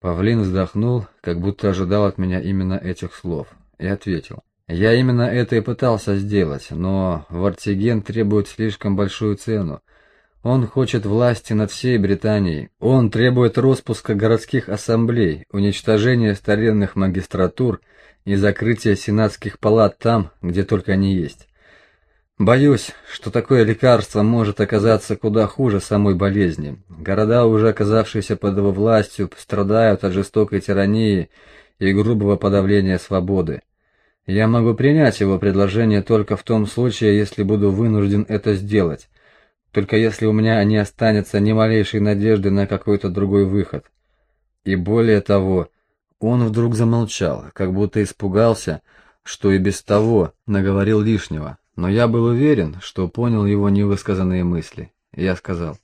Павлин вздохнул, как будто ожидал от меня именно этих слов, и ответил. «Я именно это и пытался сделать, но Вартиген требует слишком большую цену. Он хочет власти над всей Британией. Он требует распуска городских ассамблей, уничтожения старинных магистратур и закрытия сенатских палат там, где только они есть. Боюсь, что такое лекарство может оказаться куда хуже самой болезни. Города, уже оказавшиеся под его властью, страдают от жестокой тирании и грубого подавления свободы. Я могу принять его предложение только в том случае, если буду вынужден это сделать, только если у меня не останется ни малейшей надежды на какой-то другой выход. И более того, он вдруг замолчал, как будто испугался, что и без того наговорил лишнего но я был уверен, что понял его невысказанные мысли. Я сказал,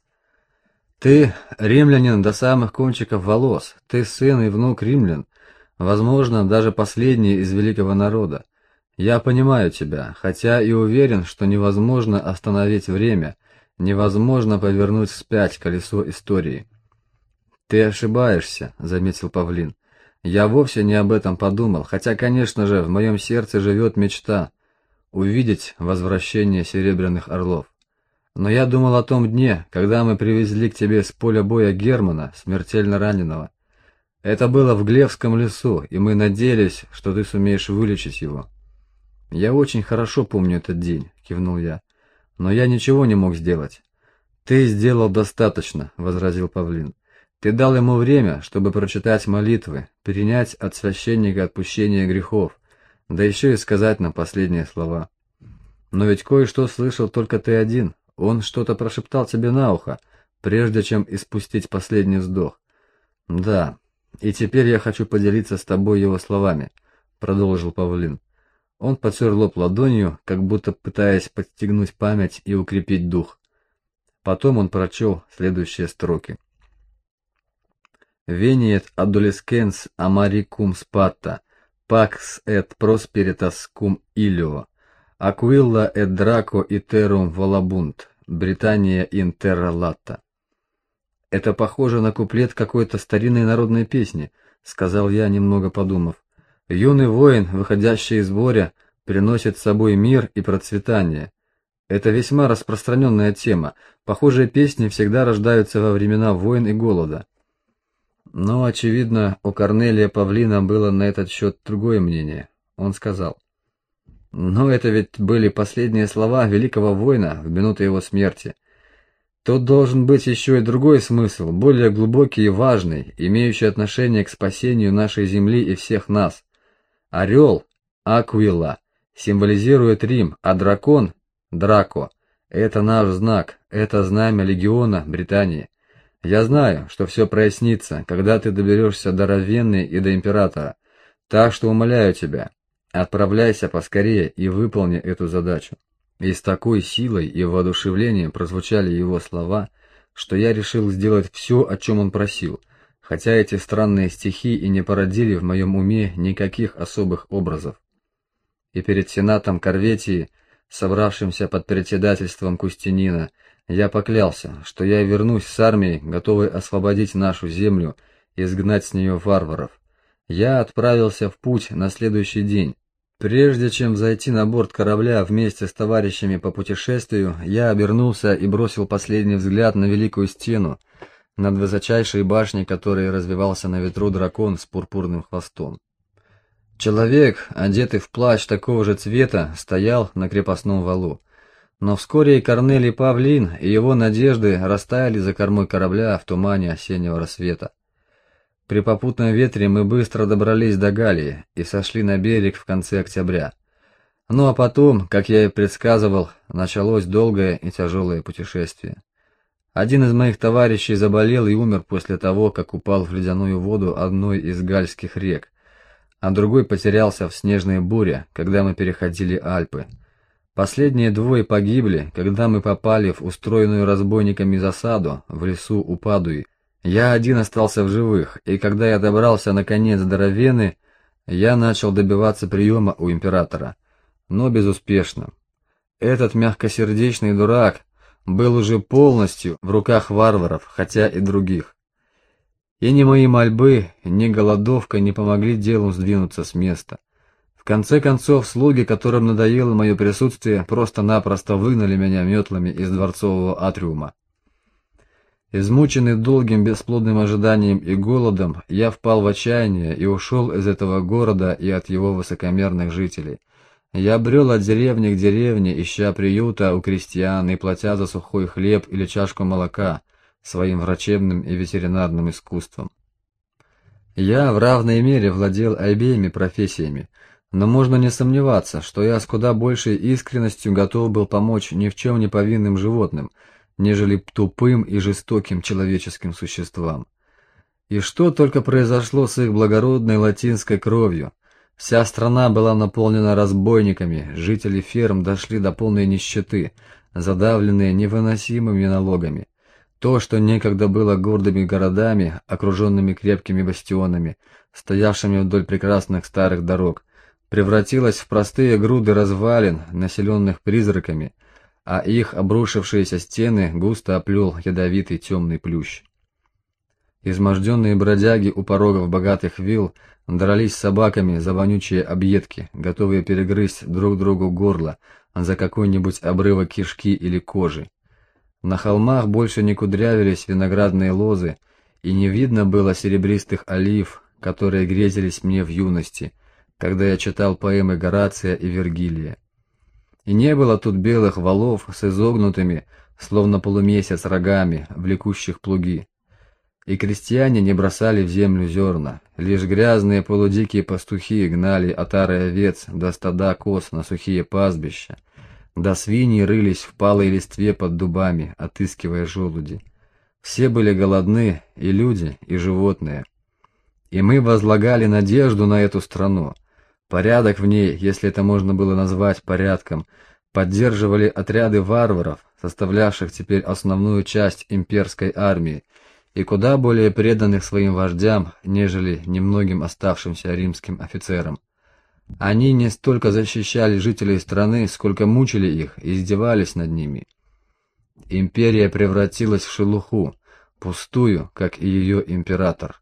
«Ты римлянин до самых кончиков волос, ты сын и внук римлян, возможно, даже последний из великого народа. Я понимаю тебя, хотя и уверен, что невозможно остановить время, невозможно повернуть вспять колесо истории». «Ты ошибаешься», — заметил Павлин. «Я вовсе не об этом подумал, хотя, конечно же, в моем сердце живет мечта» увидеть возвращение Серебряных Орлов. Но я думал о том дне, когда мы привезли к тебе с поля боя Германа, смертельно раненого. Это было в Глевском лесу, и мы надеялись, что ты сумеешь вылечить его. Я очень хорошо помню этот день, кивнул я. Но я ничего не мог сделать. Ты сделал достаточно, возразил Павлин. Ты дал ему время, чтобы прочитать молитвы, перенять от священника отпущение грехов, да еще и сказать нам последние слова. Но ведь кое-что слышал только ты один. Он что-то прошептал тебе на ухо, прежде чем испустить последний вздох. Да, и теперь я хочу поделиться с тобой его словами, продолжил Павлин. Он потер лоб ладонью, как будто пытаясь подстегнуть память и укрепить дух. Потом он прочел следующие строки. «Вениет адолескенс амарикум спатта, Pax et prosperitas cum ilio, aquilla et draco iterum volabunt, Британия in terra. Это похоже на куплет какой-то старинной народной песни, сказал я, немного подумав. Юный воин, выходящий из моря, приносит с собой мир и процветание. Это весьма распространенная тема. Похожие песни всегда рождаются во времена войн и голода. Но, очевидно, у Корнелия Павлина было на этот счет другое мнение. Он сказал, «Но это ведь были последние слова великого воина в минуту его смерти. Тут должен быть еще и другой смысл, более глубокий и важный, имеющий отношение к спасению нашей земли и всех нас. Орел, Аквилла, символизирует Рим, а дракон, Драко, это наш знак, это знамя легиона Британии. Я знаю, что все прояснится, когда ты доберешься до Равенны и до Императора. Так что умоляю тебя, отправляйся поскорее и выполни эту задачу. И с такой силой и воодушевлением прозвучали его слова, что я решил сделать все, о чем он просил, хотя эти странные стихи и не породили в моем уме никаких особых образов. И перед сенатом Корветии, собравшимся под председательством Кустинина, я поклялся, что я вернусь с армией, готовой освободить нашу землю и изгнать с нее варваров. Я отправился в путь на следующий день. Прежде чем зайти на борт корабля вместе с товарищами по путешествию, я обернулся и бросил последний взгляд на великую стену, над высочайшей башней которой развивался на ветру дракон с пурпурным хвостом. Человек, одетый в плащ такого же цвета, стоял на крепостном валу. Но вскоре и Корнелий Павлин, и его надежды растаяли за кормой корабля в тумане осеннего рассвета. При попутном ветре мы быстро добрались до Галлии и сошли на берег в конце октября. Ну а потом, как я и предсказывал, началось долгое и тяжелое путешествие. Один из моих товарищей заболел и умер после того, как упал в ледяную воду одной из гальских рек, а другой потерялся в снежной буре, когда мы переходили Альпы. Последние двое погибли, когда мы попали в устроенную разбойниками засаду в лесу у Падуи. Я один остался в живых, и когда я добрался наконец до Равены, я начал добиваться приема у императора, но безуспешно. Этот мягкосердечный дурак был уже полностью в руках варваров, хотя и других. И ни мои мольбы, ни голодовка не помогли делу сдвинуться с места. В конце концов, слуги, которым надоело мое присутствие, просто-напросто выгнали меня метлами из дворцового атриума. Измученный долгим бесплодным ожиданием и голодом, я впал в отчаяние и ушел из этого города и от его высокомерных жителей. Я брел от деревни к деревне, ища приюта у крестьян и платя за сухой хлеб или чашку молока своим врачебным и ветеринарным искусством. Я в равной мере владел обеими профессиями, но можно не сомневаться, что я с куда большей искренностью готов был помочь ни в чем не повинным животным – нежели тупым и жестоким человеческим существам. И что только произошло с их благородной латинской кровью. Вся страна была наполнена разбойниками, жители ферм дошли до полной нищеты, задавленные невыносимыми налогами. То, что некогда было гордыми городами, окруженными крепкими бастионами, стоявшими вдоль прекрасных старых дорог, превратилось в простые груды развалин, населенных призраками – а их обрушившиеся стены густо оплел ядовитый темный плющ. Изможденные бродяги у порогов богатых вилл дрались с собаками за вонючие объедки, готовые перегрызть друг другу горло за какой-нибудь обрывок кишки или кожи. На холмах больше не кудрявились виноградные лозы, и не видно было серебристых олив, которые грезились мне в юности, когда я читал поэмы Горация и Вергилия. И не было тут белых валов с изогнутыми, словно полумесяц, рогами, влекущих плуги. И крестьяне не бросали в землю зерна, лишь грязные полудикие пастухи гнали отары овец до стада коз на сухие пастбища, да свиньи рылись в палой листве под дубами, отыскивая желуди. Все были голодны, и люди, и животные. И мы возлагали надежду на эту страну — Порядок в ней, если это можно было назвать порядком, поддерживали отряды варваров, составлявших теперь основную часть имперской армии, и куда более преданных своим вождям, нежели немногим оставшимся римским офицерам. Они не столько защищали жителей страны, сколько мучили их и издевались над ними. Империя превратилась в шелуху, пустую, как и ее император.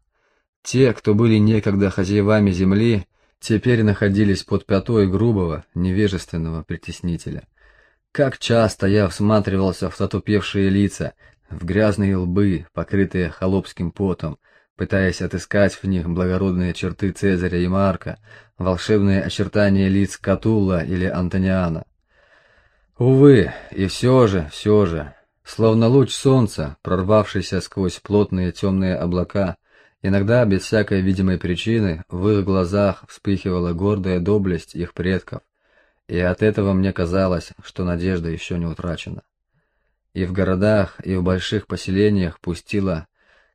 Те, кто были некогда хозяевами земли, теперь находились под пятой грубого, невежественного притеснителя. Как часто я всматривался в затупевшие лица, в грязные лбы, покрытые холопским потом, пытаясь отыскать в них благородные черты Цезаря и Марка, волшебные очертания лиц Катулла или Антониана. Увы, и все же, все же, словно луч солнца, прорвавшийся сквозь плотные темные облака, Иногда, без всякой видимой причины, в их глазах вспыхивала гордая доблесть их предков, и от этого мне казалось, что надежда еще не утрачена. И в городах, и в больших поселениях пустила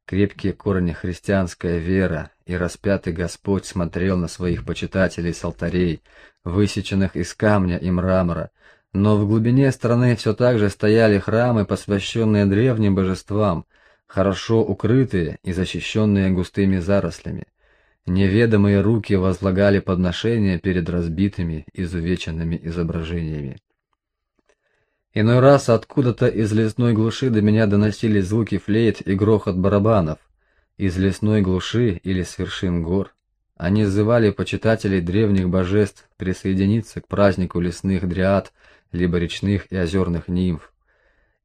крепкие корни христианская вера, и распятый Господь смотрел на своих почитателей с алтарей, высеченных из камня и мрамора, но в глубине страны все так же стояли храмы, посвященные древним божествам, хорошо укрытые и защищенные густыми зарослями. Неведомые руки возлагали подношения перед разбитыми, изувеченными изображениями. Иной раз откуда-то из лесной глуши до меня доносились звуки флейт и грохот барабанов. Из лесной глуши или с вершин гор. Они зывали почитателей древних божеств присоединиться к празднику лесных дриад, либо речных и озерных нимф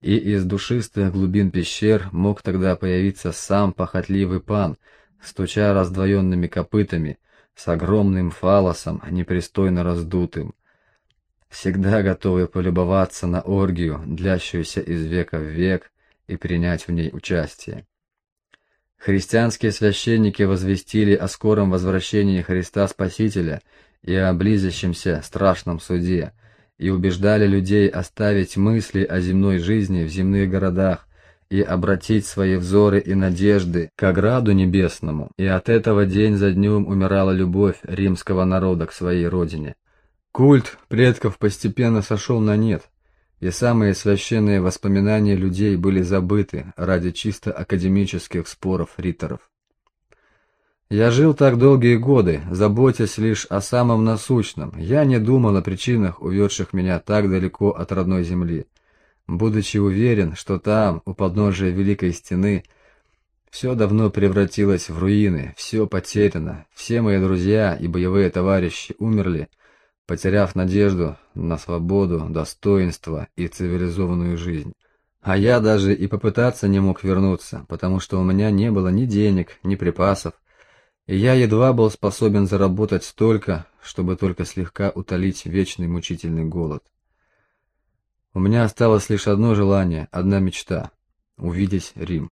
и из душистых глубин пещер мог тогда появиться сам похотливый пан, стуча раздвоенными копытами, с огромным фалосом, непристойно раздутым, всегда готовый полюбоваться на оргию, длящуюся из века в век, и принять в ней участие. Христианские священники возвестили о скором возвращении Христа Спасителя и о близящемся страшном суде – и убеждали людей оставить мысли о земной жизни в земных городах и обратить свои взоры и надежды к ограду небесному, и от этого день за днем умирала любовь римского народа к своей родине. Культ предков постепенно сошел на нет, и самые священные воспоминания людей были забыты ради чисто академических споров риторов. Я жил так долгие годы, заботясь лишь о самом насущном. Я не думал о причинах, уведших меня так далеко от родной земли. Будучи уверен, что там, у подножия Великой Стены, Все давно превратилось в руины, все потеряно, все мои друзья и боевые товарищи умерли, потеряв надежду на свободу, достоинство и цивилизованную жизнь. А я даже и попытаться не мог вернуться, потому что у меня не было ни денег, ни припасов, и я едва был способен заработать столько, чтобы только слегка утолить вечный мучительный голод. У меня осталось лишь одно желание, одна мечта — увидеть Рим.